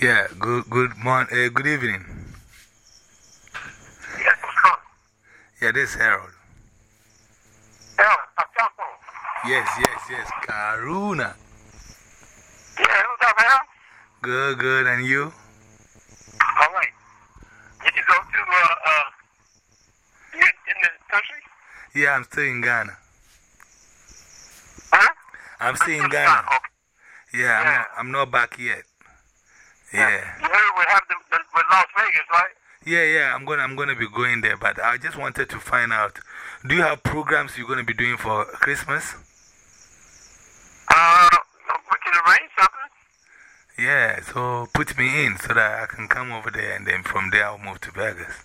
Yeah, good, good, morning, uh, good evening. Yes? Yeah, this is Harold. Telephone. Yes, yes, yes, Karuna. Yeah, what's up, man? Good, good, and you? All right. Did you go to, uh, uh, you in the country? Yeah, I'm still in Ghana. Huh? I'm still in. Ghana. Okay. Yeah, I'm, not, I'm not back yet. Yeah. You heard what happened with, with Las Vegas, right? Yeah, yeah, I'm gonna, I'm gonna be going there, but I just wanted to find out do you have programs you're gonna be doing for Christmas? Uh, we can arrange something. Yeah, so put me in so that I can come over there and then from there I'll move to Vegas.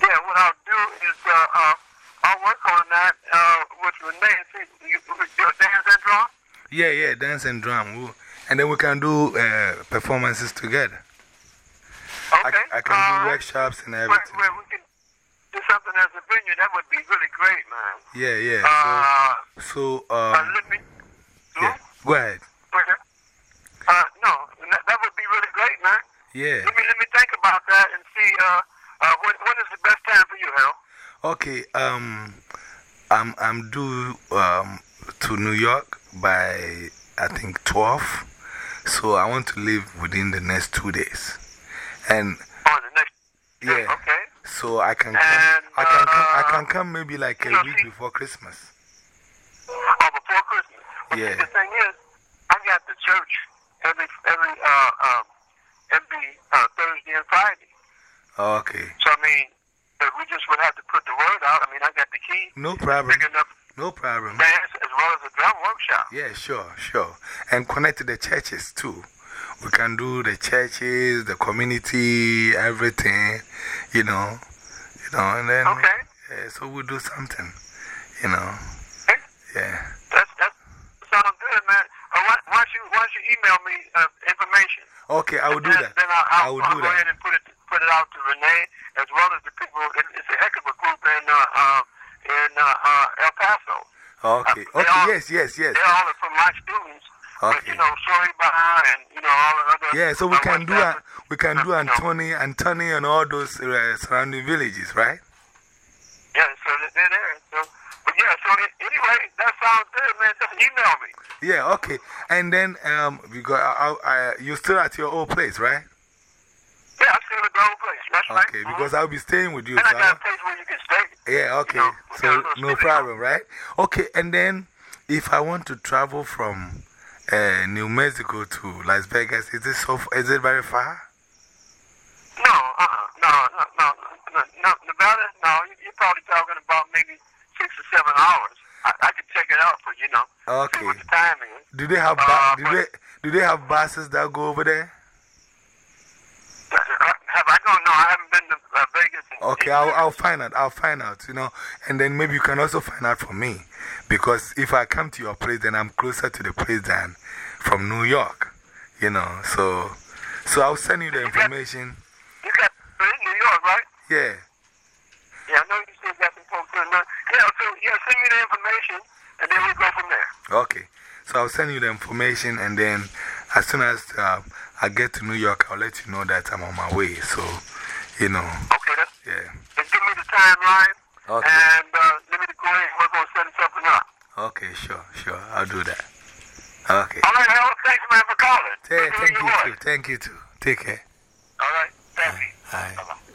Yeah, what I'll do is, uh, uh, I'll work on that, uh, with Renee and see, you, you dance and drum? Yeah, yeah, dance and drum. We'll- And then we can do uh, performances together. Okay. I, I can uh, do workshops and everything. where we can do something as a venue, that would be really great, man. Yeah, yeah. Uh, So, so uh, um, let me. yeah, go ahead. Okay. Uh, no, that, that would be really great, man. Yeah. Let me let me think about that and see. Uh, uh, when, when is the best time for you, Hal? Okay, um, I'm, I'm due um, to New York by, I think, 12. So I want to leave within the next two days. And On the next. yeah, Okay. so I can come, And, I can come, I uh, can come maybe like a week see- before Christmas. Oh, before Christmas. See, Yeah. the thing is, I got the church every every uh um every uh, Thursday and Friday. Okay, So I mean, we just would have to put the word out. I mean, I got the key. no problem, no problem. dance as well as a drum workshop. Yeah, sure, sure. And connect to the churches too. We can do the churches, the community, everything, you know. You know, and then. Okay. Yeah, so we'll do something, you know. Okay. Yeah. That's that sounds good, man. Uh, why, why don't you why don't you email me uh, information? Okay, I will do then, that. Then I'll, I I'll, will I'll do go that. ahead and put it put it out to Renee as well as the people. It, it's a heck of a group in uh, uh, in uh, uh, El Paso. Okay, okay, all- yes, yes, yes. They're all from my students. But, Okay. you know, Shori Baha and you know all the other. Yeah, so we can do, a, we can do. Anthony, Anthony and all those uh, surrounding villages, right? Yeah, so they- they're there. So, but yeah, so anyway, that sounds good, man. Just email me. Yeah, okay. And then, um, because I, I, you're still at your old place, right? Yeah, I'm still at the old place. That's right. Okay, because I'll be staying with you. And I got a place where you can stay. Yeah, okay. know, we so, got a little no problem, right? Okay, and then if I want to travel from uh, New Mexico to Las Vegas, is it, so, is it very far? No, uh-uh, no, no, no, no, no, Nevada, no, you- you're probably talking about maybe six or seven hours. I, I could check it out for you, know, see Okay. what the time is. Do they have, Uh, do they, do they have buses that go over there? Uh, Have I gone? No, I haven't been to uh, Vegas. In, Okay, I'll. I'll find out. I'll find out, you know. And then maybe you can also find out for me. Because if I come to your place, then I'm closer to the place than from New York, you know. So, so I'll send you the information. You got New York, right? Yeah. Yeah, I know you still got some folks in there. Yeah, so yeah, send me the information, and then we go from there. Okay. So I'll send you the information, and then as soon as uh, I get to New York, I'll let you know that I'm on my way. So, you know, Okay, yeah. Give me the timeline. Okay. And、uh, let me go ahead we're going to set up. Okay, sure, sure. I'll do that. Okay. All right, Harold. Thanks, man, for calling. Th thank you, too. Thank you, too. Take care. All right. Thank you. All right. Bye -bye.